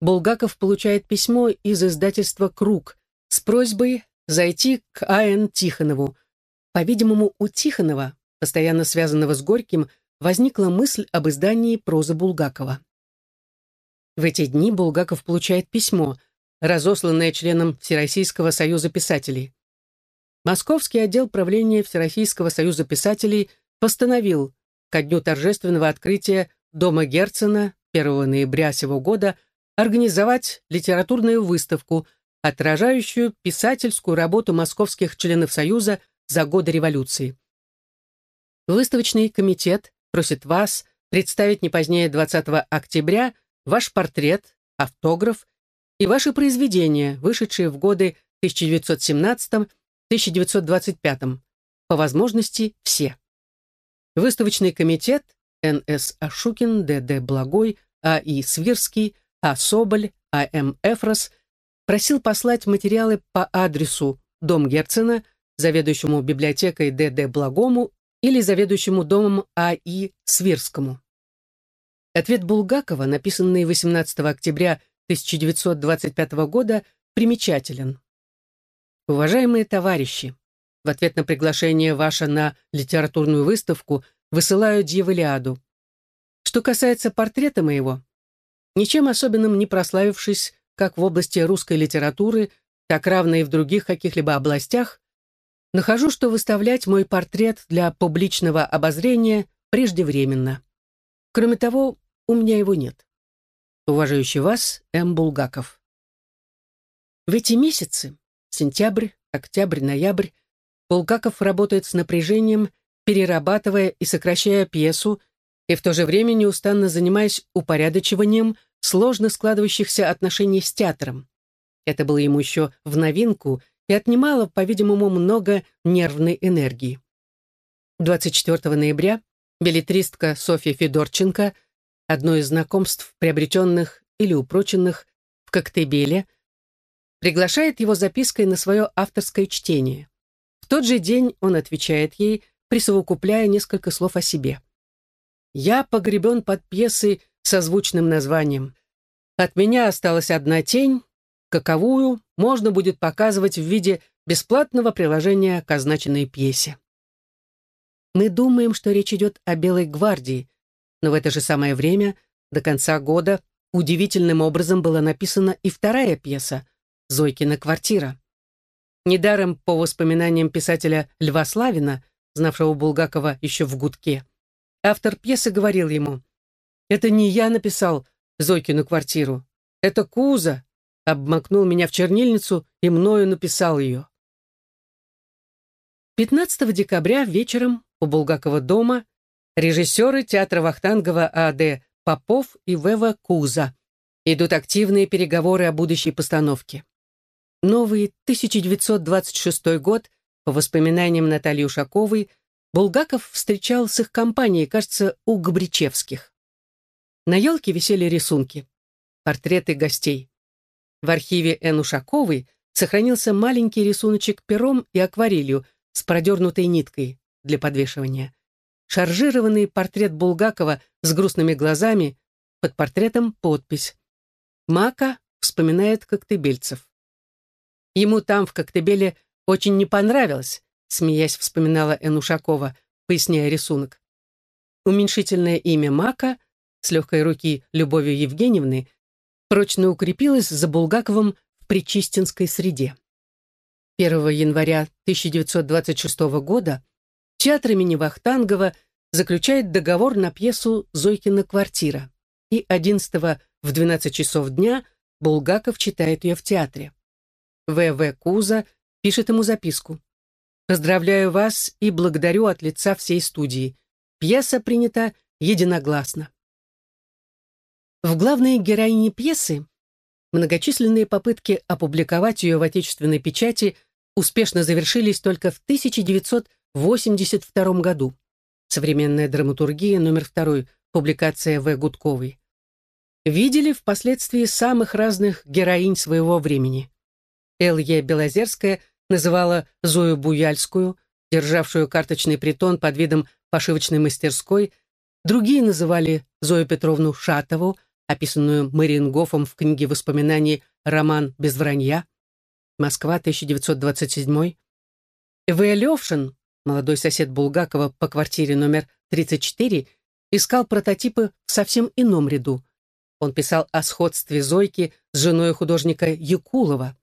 Булгаков получает письмо из издательства «Круг» с просьбой зайти к А.Н. Тихонову. По-видимому, у Тихонова, постоянно связанного с Горьким, возникла мысль об издании прозы Булгакова. В эти дни Булгаков получает письмо, разосланное членом Всероссийского союза писателей. Московский отдел правления Всероссийского союза писателей постановил ко дню торжественного открытия Дома Герцена 1 ноября сего года организовать литературную выставку, отражающую писательскую работу московских членов Союза за годы революции. Выставочный комитет просит вас представить не позднее 20 октября ваш портрет, автограф и ваши произведения, вышедшие в годы 1917-1925, по возможности все. Выставочный комитет Н.С. Ашукин, Д.Д. Благой, А.И. Свирский, А. Соболь, А.М. Эфрос просил послать материалы по адресу Дом Герцена, заведующему библиотекой Д.Д. Благому или заведующему домом А.И. Свирскому. Ответ Булгакова, написанный 18 октября 1925 года, примечателен. Уважаемые товарищи, в ответ на приглашение ваше на литературную выставку высылаю Дьяволиаду. Что касается портрета моего, ничем особенным не прославившись как в области русской литературы, так равно и в других каких-либо областях, нахожу, что выставлять мой портрет для публичного обозрения преждевременно. Кроме того, у меня его нет. Уважающий вас, М. Булгаков. В эти месяцы, сентябрь, октябрь, ноябрь, Булгаков работает с напряжением, перерабатывая и сокращая пьесу, и в то же время неустанно занимаясь упорядочиванием сложно складывающихся отношений с театром. Это было ему еще в новинку и отнимало, по-видимому, много нервной энергии. 24 ноября билетристка Софья Федорченко, одно из знакомств, приобретенных или упроченных в Коктебеле, приглашает его запиской на свое авторское чтение тот же день он отвечает ей, присовокупляя несколько слов о себе. «Я погребен под пьесой со звучным названием. От меня осталась одна тень, каковую можно будет показывать в виде бесплатного приложения к означенной пьесе. Мы думаем, что речь идет о Белой гвардии, но в это же самое время, до конца года, удивительным образом была написана и вторая пьеса «Зойкина квартира». Недаром, по воспоминаниям писателя Льва Славина, знавшего Булгакова еще в гудке, автор пьесы говорил ему, «Это не я написал Зойкину квартиру, это Куза обмакнул меня в чернильницу и мною написал ее». 15 декабря вечером у Булгакова дома режиссеры театра Вахтангова А.Д. Попов и Вева Куза. Идут активные переговоры о будущей постановке. Новый 1926 год, по воспоминаниям Натальи Ушаковой, Булгаков встречал с их компанией, кажется, у Габричевских. На елке висели рисунки, портреты гостей. В архиве Н. Ушаковой сохранился маленький рисуночек пером и акварелью с продернутой ниткой для подвешивания. Шаржированный портрет Булгакова с грустными глазами, под портретом подпись. Мака вспоминает Коктебельцев. Ему там, в Коктебеле, очень не понравилось, смеясь, вспоминала Энушакова, поясняя рисунок. Уменьшительное имя Мака с легкой руки Любовью Евгеньевны прочно укрепилось за Булгаковым в Причистинской среде. 1 января 1926 года театр имени Вахтангова заключает договор на пьесу «Зойкина квартира», и 11 в 12 часов дня Булгаков читает ее в театре. В.В. Куза пишет ему записку. «Поздравляю вас и благодарю от лица всей студии. Пьеса принята единогласно». В главной героине пьесы многочисленные попытки опубликовать ее в отечественной печати успешно завершились только в 1982 году. Современная драматургия, номер второй, публикация В. Гудковой. Видели впоследствии самых разных героинь своего времени. Л.Е. Белозерская называла Зою Буяльскую, державшую карточный притон под видом пошивочной мастерской, другие называли Зою Петровну Шатову, описанную Мариенгофом в книге воспоминаний «Роман без вранья», Москва, 1927. В. Левшин, молодой сосед Булгакова по квартире номер 34, искал прототипы в совсем ином ряду. Он писал о сходстве Зойки с женой художника Якулова.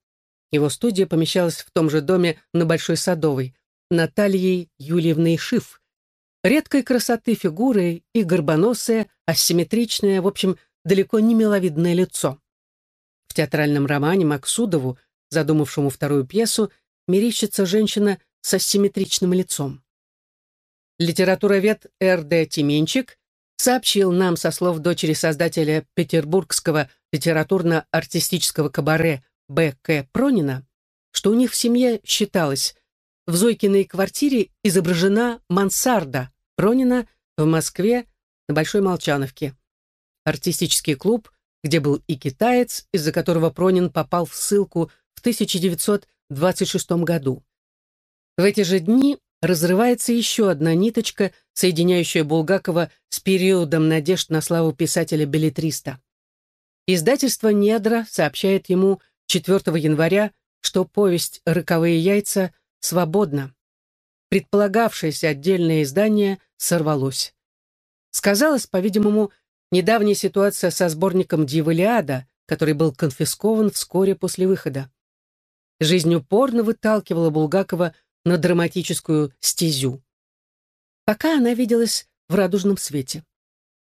Его студия помещалась в том же доме на Большой Садовой, Натальей Юльевной Шиф. Редкой красоты фигуры и горбоносое, асимметричное, в общем, далеко не миловидное лицо. В театральном романе Максудову, задумавшему вторую пьесу, мерещится женщина с асимметричным лицом. Литературовед Р.Д. Тименчик сообщил нам со слов дочери создателя петербургского литературно-артистического кабаре Б.К. Пронина, что у них в семье считалось, в Зойкиной квартире изображена мансарда Пронина в Москве на Большой Молчановке. Артистический клуб, где был и китаец, из-за которого Пронин попал в ссылку в 1926 году. В эти же дни разрывается еще одна ниточка, соединяющая Булгакова с периодом надежд на славу писателя-беллетриста. Издательство «Недра» сообщает ему 4 января, что повесть «Роковые яйца» свободна. Предполагавшееся отдельное издание сорвалось. Сказалась, по-видимому, недавняя ситуация со сборником «Дьяволиада», который был конфискован вскоре после выхода. Жизнь упорно выталкивала Булгакова на драматическую стезю. Пока она виделась в радужном свете.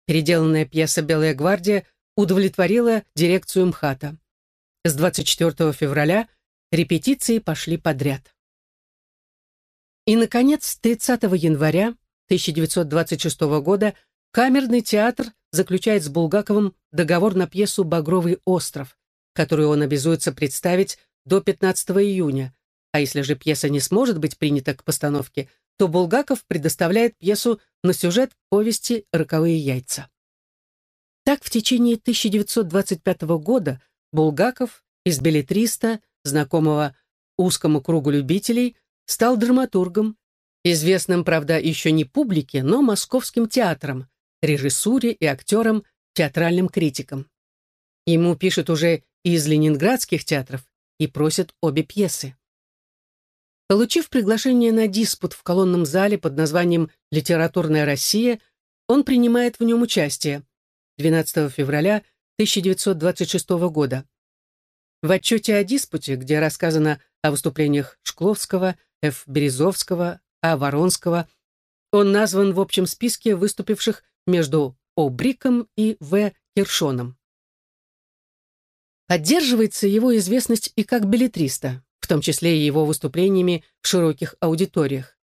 Переделанная пьеса «Белая гвардия» удовлетворила дирекцию МХАТа. С 24 февраля репетиции пошли подряд. И, наконец, 30 января 1926 года Камерный театр заключает с Булгаковым договор на пьесу «Багровый остров», которую он обязуется представить до 15 июня, а если же пьеса не сможет быть принята к постановке, то Булгаков предоставляет пьесу на сюжет повести «Роковые яйца». Так в течение 1925 года Булгаков из билетриста, знакомого узкому кругу любителей, стал драматургом, известным, правда, еще не публике, но московским театром, режиссуре и актером, театральным критиком. Ему пишут уже из ленинградских театров и просят обе пьесы. Получив приглашение на диспут в колонном зале под названием «Литературная Россия», он принимает в нем участие 12 февраля 1926 года. В отчете о диспуте, где рассказано о выступлениях Шкловского, Ф. Березовского, А. Воронского, он назван в общем списке выступивших между О. Бриком и В. Киршоном. Поддерживается его известность и как билетриста в том числе и его выступлениями в широких аудиториях.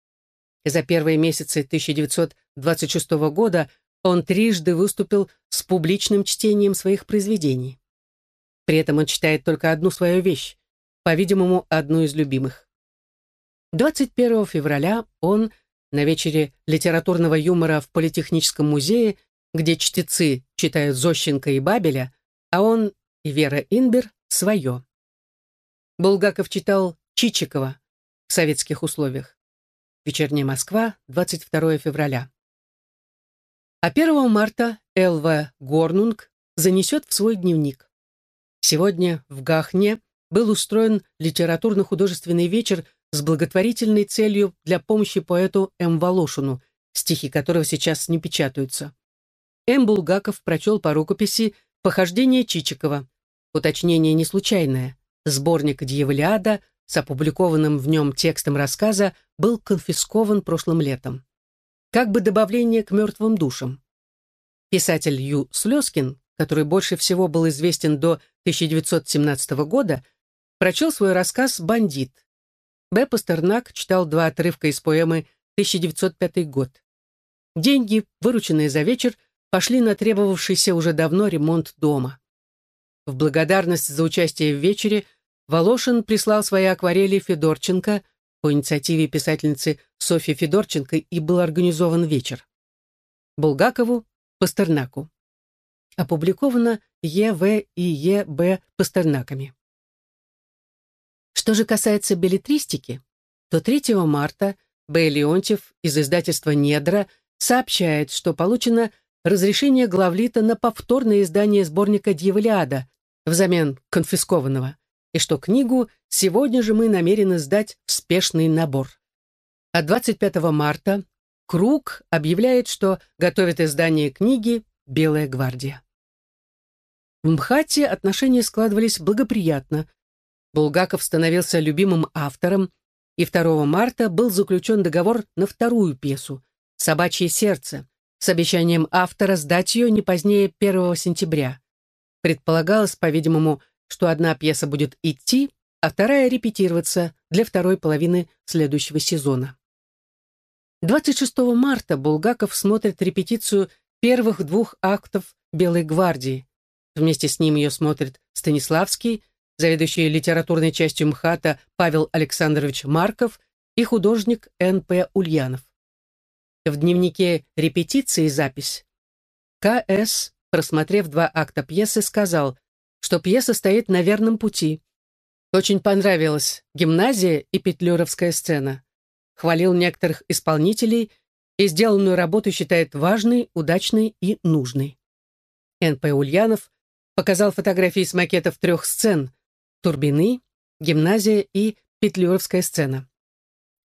За первые месяцы 1926 года он трижды выступил с публичным чтением своих произведений. При этом он читает только одну свою вещь, по-видимому, одну из любимых. 21 февраля он на вечере литературного юмора в Политехническом музее, где чтецы читают Зощенко и Бабеля, а он и Вера Инбер свое. Булгаков читал Чичикова в советских условиях. Вечерняя Москва, 22 февраля. А 1 марта Л.В. Горнунг занесет в свой дневник. Сегодня в Гахне был устроен литературно-художественный вечер с благотворительной целью для помощи поэту М. Волошину, стихи которого сейчас не печатаются. М. Булгаков прочел по рукописи «Похождение Чичикова». Уточнение не случайное. Сборник «Дьяволиада» с опубликованным в нем текстом рассказа был конфискован прошлым летом. Как бы добавление к мертвым душам. Писатель Ю. Слезкин, который больше всего был известен до 1917 года, прочел свой рассказ «Бандит». Б. Пастернак читал два отрывка из поэмы «1905 год». Деньги, вырученные за вечер, пошли на требовавшийся уже давно ремонт дома. В благодарность за участие в вечере Волошин прислал свои акварели Федорченко, по инициативе писательницы Софьи Федорченко и был организован вечер. Булгакову, Пастернаку. Опубликовано Е.В. и Е.Б. Пастернаками. Что же касается билетристики, то 3 марта Б. Леонтьев из издательства «Недра» сообщает, что получено разрешение главлита на повторное издание сборника «Дьяволяда» взамен конфискованного, и что книгу сегодня же мы намерены сдать в спешный набор. А 25 марта Круг объявляет, что готовит издание книги «Белая гвардия». В МХАТе отношения складывались благоприятно. Булгаков становился любимым автором, и 2 марта был заключен договор на вторую пьесу «Собачье сердце» с обещанием автора сдать ее не позднее 1 сентября. Предполагалось, по-видимому, что одна пьеса будет идти, а вторая репетироваться для второй половины следующего сезона. 26 марта Булгаков смотрит репетицию первых двух актов «Белой гвардии». Вместе с ним ее смотрит Станиславский, заведующий литературной частью МХАТа Павел Александрович Марков и художник Н.П. Ульянов. В дневнике репетиции запись. К.С., просмотрев два акта пьесы, сказал, что пьеса стоит на верном пути. Очень понравилась гимназия и петлюровская сцена хвалил некоторых исполнителей и сделанную работу считает важной, удачной и нужной. Н.П. Ульянов показал фотографии с макетов трех сцен «Турбины», «Гимназия» и «Петлюровская сцена».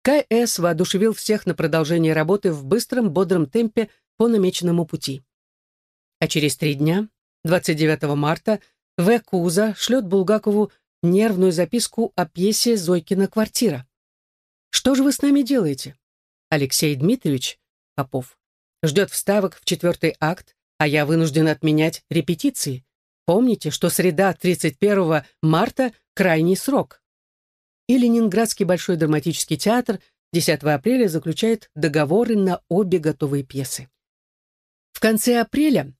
К.С. воодушевил всех на продолжение работы в быстром, бодром темпе по намеченному пути. А через три дня, 29 марта, В. Куза шлет Булгакову нервную записку о пьесе «Зойкина квартира». Что же вы с нами делаете? Алексей Дмитриевич, Попов, ждет вставок в четвертый акт, а я вынужден отменять репетиции. Помните, что среда 31 марта – крайний срок. И Ленинградский Большой драматический театр 10 апреля заключает договоры на обе готовые пьесы. В конце апреля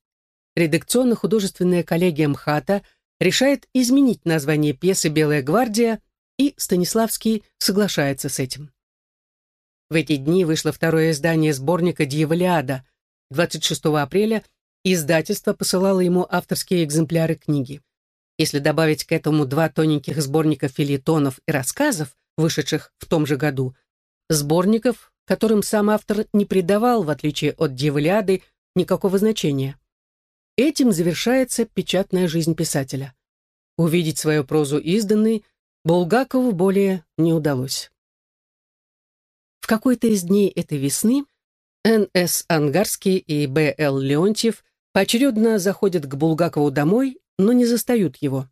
редакционно-художественная коллегия МХАТа решает изменить название пьесы «Белая гвардия» и Станиславский соглашается с этим. В эти дни вышло второе издание сборника «Дьяволиада». 26 апреля издательство посылало ему авторские экземпляры книги. Если добавить к этому два тоненьких сборника филитонов и рассказов, вышедших в том же году, сборников, которым сам автор не придавал, в отличие от «Дьяволиады», никакого значения. Этим завершается печатная жизнь писателя. Увидеть свою прозу изданной Булгакову более не удалось. В какой-то из дней этой весны Н.С. Ангарский и Б.Л. Леонтьев поочередно заходят к Булгакову домой, но не застают его.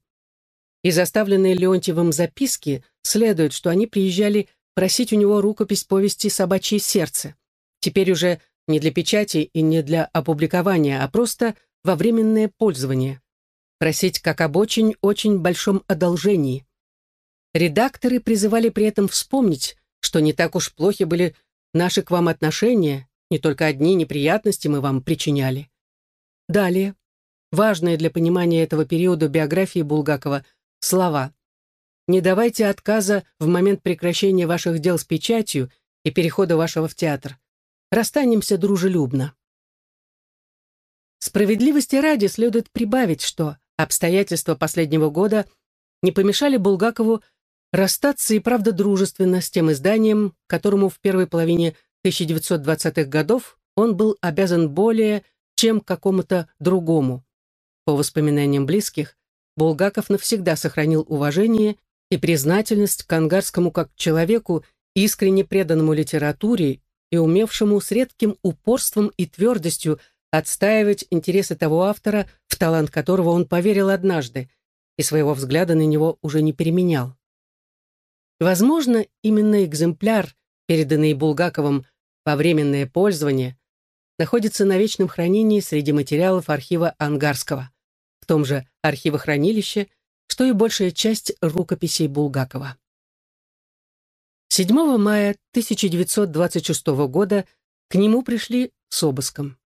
Из оставленной Леонтьевым записки следует, что они приезжали просить у него рукопись повести «Собачье сердце». Теперь уже не для печати и не для опубликования, а просто во временное пользование. Просить как об очень-очень большом одолжении. Редакторы призывали при этом вспомнить, что не так уж плохи были наши к вам отношения, не только одни неприятности мы вам причиняли. Далее, важные для понимания этого периода биографии Булгакова, слова «Не давайте отказа в момент прекращения ваших дел с печатью и перехода вашего в театр. Расстанемся дружелюбно». Справедливости ради следует прибавить, что обстоятельства последнего года не помешали Булгакову расстаться и правда дружественно с тем изданием, которому в первой половине 1920-х годов он был обязан более, чем какому-то другому. По воспоминаниям близких, Булгаков навсегда сохранил уважение и признательность к Ангарскому как человеку, искренне преданному литературе и умевшему с редким упорством и твердостью отстаивать интересы того автора, в талант которого он поверил однажды, и своего взгляда на него уже не переменял. Возможно, именно экземпляр, переданный Булгаковым во временное пользование, находится на вечном хранении среди материалов архива Ангарского, в том же архивохранилище, что и большая часть рукописей Булгакова. 7 мая 1926 года к нему пришли с обыском.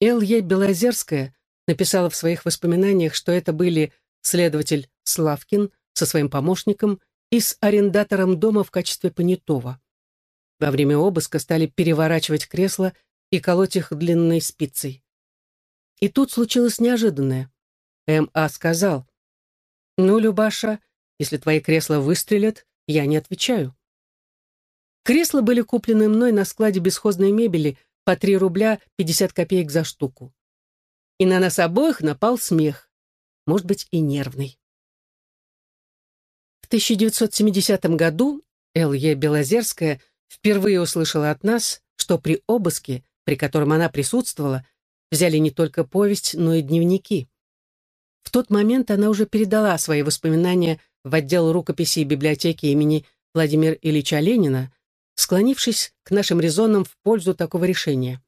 Л.Е. Белозерская написала в своих воспоминаниях, что это были следователь Славкин со своим помощником и с арендатором дома в качестве понятого. Во время обыска стали переворачивать кресла и колоть их длинной спицей. И тут случилось неожиданное. М.А. сказал, «Ну, Любаша, если твои кресла выстрелят, я не отвечаю». Кресла были куплены мной на складе бесхозной мебели по 3 рубля 50 копеек за штуку. И на нас обоих напал смех, может быть, и нервный. В 1970 году Л.Е. Белозерская впервые услышала от нас, что при обыске, при котором она присутствовала, взяли не только повесть, но и дневники. В тот момент она уже передала свои воспоминания в отдел рукописей библиотеки имени Владимира Ильича Ленина, склонившись к нашим резонам в пользу такого решения.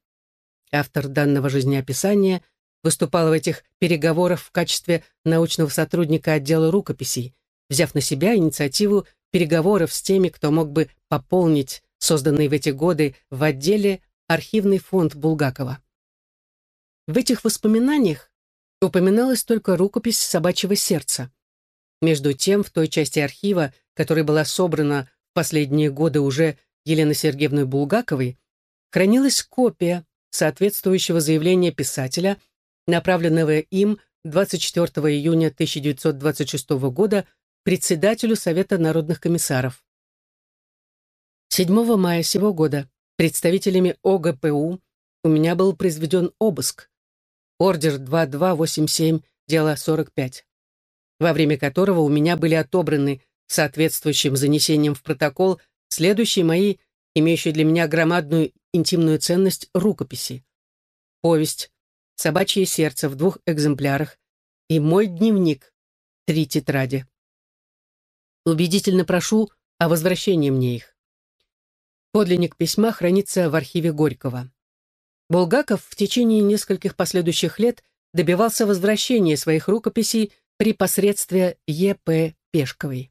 Автор данного жизнеописания выступал в этих переговорах в качестве научного сотрудника отдела рукописей, взяв на себя инициативу переговоров с теми, кто мог бы пополнить созданный в эти годы в отделе архивный фонд Булгакова. В этих воспоминаниях упоминалась только рукопись «Собачьего сердца». Между тем, в той части архива, которая была собрана в последние годы уже Еленой Сергеевной Булгаковой, хранилась копия соответствующего заявления писателя, направленного им 24 июня 1926 года председателю Совета народных комиссаров. 7 мая сего года представителями ОГПУ у меня был произведен обыск. Ордер 2287, дело 45, во время которого у меня были отобраны соответствующим занесением в протокол следующие мои, имеющие для меня громадную интимную ценность, рукописи. Повесть «Собачье сердце» в двух экземплярах и мой дневник, три тетради. Убедительно прошу о возвращении мне их. Подлинник письма хранится в архиве Горького. Булгаков в течение нескольких последующих лет добивался возвращения своих рукописей при посредстве Е.П. Пешковой.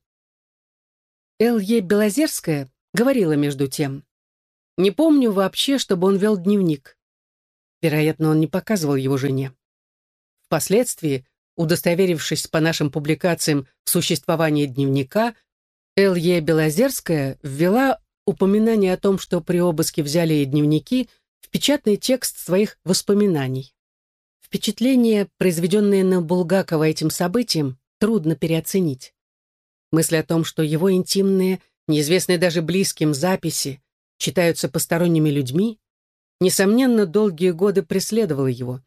Л.Е. Белозерская говорила между тем. «Не помню вообще, чтобы он вел дневник. Вероятно, он не показывал его жене. Впоследствии, удостоверившись по нашим публикациям в существовании дневника, Л.Е. Белозерская ввела упоминание о том, что при обыске взяли и дневники, в печатный текст своих воспоминаний. Впечатление, произведенное на Булгакова этим событием, трудно переоценить. Мысль о том, что его интимные, неизвестные даже близким записи, читаются посторонними людьми, несомненно, долгие годы преследовала его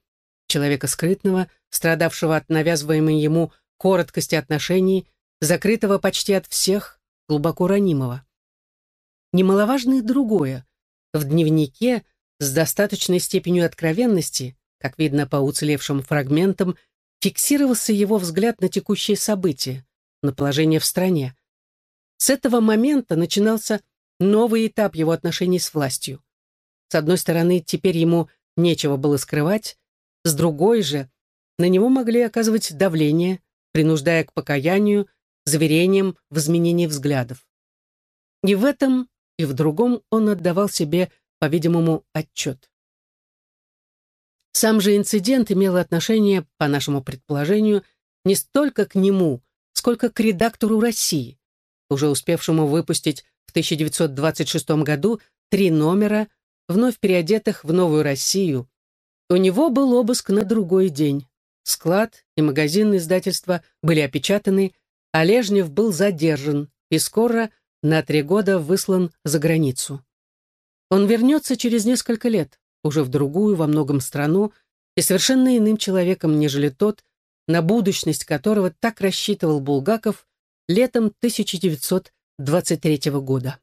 человека скрытного, страдавшего от навязываемой ему короткости отношений, закрытого почти от всех, глубоко ранимого. Немаловажно и другое. В дневнике с достаточной степенью откровенности, как видно по уцелевшим фрагментам, фиксировался его взгляд на текущие события, на положение в стране. С этого момента начинался новый этап его отношений с властью. С одной стороны, теперь ему нечего было скрывать, с другой же, на него могли оказывать давление, принуждая к покаянию, заверениям в изменении взглядов. И в этом, и в другом он отдавал себе, по-видимому, отчет. Сам же инцидент имел отношение, по нашему предположению, не столько к нему, сколько к редактору России, уже успевшему выпустить в 1926 году три номера, вновь переодетых в новую Россию, у него был обыск на другой день. Склад и магазин издательства были опечатаны, а Лежнев был задержан и скоро на три года выслан за границу. Он вернется через несколько лет, уже в другую, во многом страну, и совершенно иным человеком, нежели тот, на будущность которого так рассчитывал Булгаков летом 1923 года.